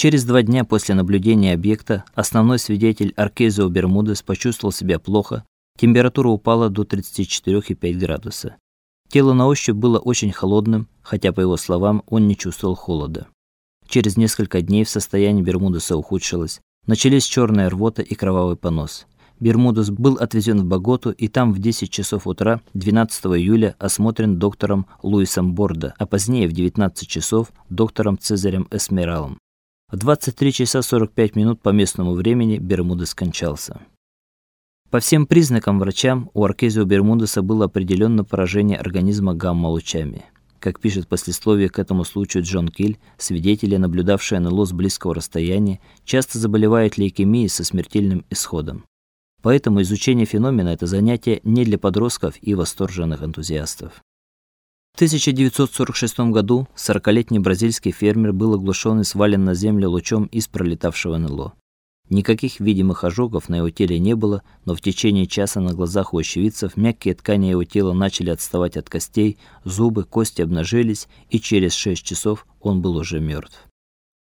Через два дня после наблюдения объекта основной свидетель Аркезио Бермудес почувствовал себя плохо, температура упала до 34,5 градуса. Тело на ощупь было очень холодным, хотя по его словам, он не чувствовал холода. Через несколько дней в состоянии Бермудеса ухудшилось. Начались черная рвота и кровавый понос. Бермудес был отвезен в Боготу и там в 10 часов утра 12 июля осмотрен доктором Луисом Бордо, а позднее в 19 часов доктором Цезарем Эсмералом. В 23 часа 45 минут по местному времени Бермудес скончался. По всем признакам врачам у Аркезио Бермудеса было определенно поражение организма гамма-лучами. Как пишет послесловие к этому случаю Джон Киль, свидетели, наблюдавшие НЛО с близкого расстояния, часто заболевают лейкемией со смертельным исходом. Поэтому изучение феномена это занятие не для подростков и восторженных энтузиастов. В 1946 году 40-летний бразильский фермер был оглушен и свален на землю лучом из пролетавшего НЛО. Никаких видимых ожогов на его теле не было, но в течение часа на глазах у очевидцев мягкие ткани его тела начали отставать от костей, зубы, кости обнажились, и через 6 часов он был уже мертв.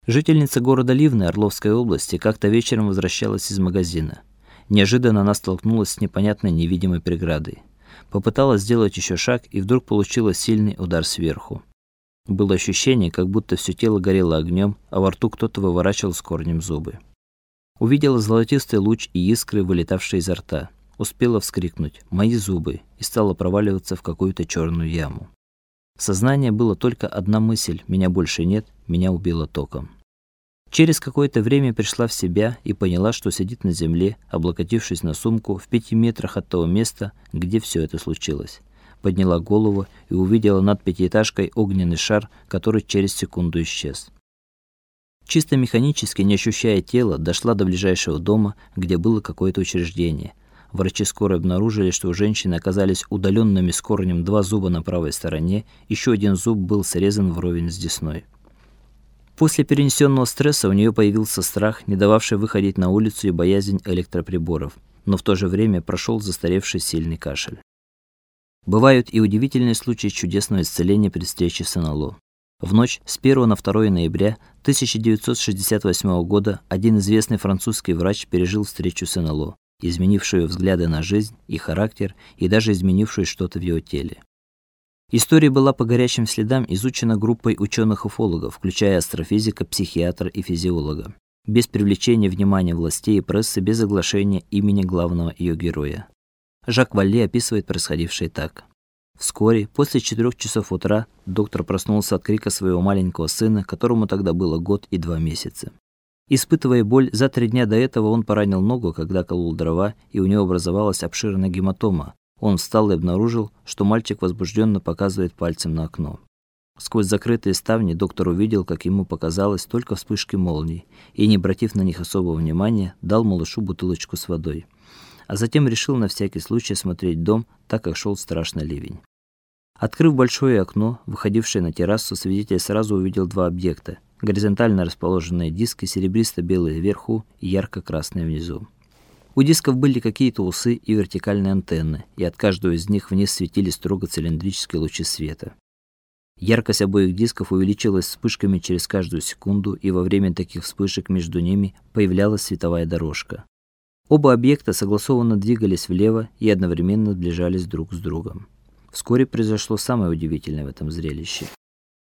Жительница города Ливны Орловской области как-то вечером возвращалась из магазина. Неожиданно она столкнулась с непонятной невидимой преградой. Попыталась сделать еще шаг и вдруг получила сильный удар сверху. Было ощущение, как будто все тело горело огнем, а во рту кто-то выворачивал с корнем зубы. Увидела золотистый луч и искры, вылетавшие изо рта. Успела вскрикнуть: "Мои зубы!" и стала проваливаться в какую-то черную яму. В сознании было только одна мысль: меня больше нет, меня убило током. Через какое-то время пришла в себя и поняла, что сидит на земле, облокотившись на сумку в пяти метрах от того места, где все это случилось. Подняла голову и увидела над пятиэтажкой огненный шар, который через секунду исчез. Чисто механически, не ощущая тела, дошла до ближайшего дома, где было какое-то учреждение. Врачи скоро обнаружили, что у женщины оказались удаленными с корнем два зуба на правой стороне, еще один зуб был срезан вровень с десной. После перенесенного стресса у нее появился страх, не дававший выходить на улицу и боязнь электроприборов, но в то же время прошел застаревший сильный кашель. Бывают и удивительные случаи чудесного исцеления при встрече с НЛО. В ночь с 1 на 2 ноября 1968 года один известный французский врач пережил встречу с НЛО, изменившую взгляды на жизнь и характер и даже изменившую что-то в его теле. История была по горячим следам изучена группой ученых-уфологов, включая астрофизика, психиатра и физиолога, без привлечения внимания властей и прессы, без оглашения имени главного ее героя. Жак Валле описывает происходившее так: Вскоре, после четырех часов утра, доктор проснулся от крика своего маленького сына, которому тогда было год и два месяца. Испытывая боль, за три дня до этого он поранил ногу, когда колол дрова, и у него образовалась обширная гематома. Он встал и обнаружил, что мальчик возбужденно показывает пальцем на окно. Сквозь закрытые ставни доктор увидел, как ему показалось, только вспышки молний, и, не обратив на них особого внимания, дал малышу бутылочку с водой а затем решил на всякий случай осмотреть дом, так как шел страшный ливень. Открыв большое окно, выходившее на террасу, свидетель сразу увидел два объекта: горизонтально расположенные диски серебристо-белые вверху и ярко-красные внизу. У дисков были какие-то усы и вертикальные антенны, и от каждого из них вниз светили строго цилиндрические лучи света. Яркость обоих дисков увеличилась вспышками через каждую секунду, и во время таких вспышек между ними появлялась световая дорожка. Оба объекта согласованно двигались влево и одновременно сближались друг с другом. Вскоре произошло самое удивительное в этом зрелище.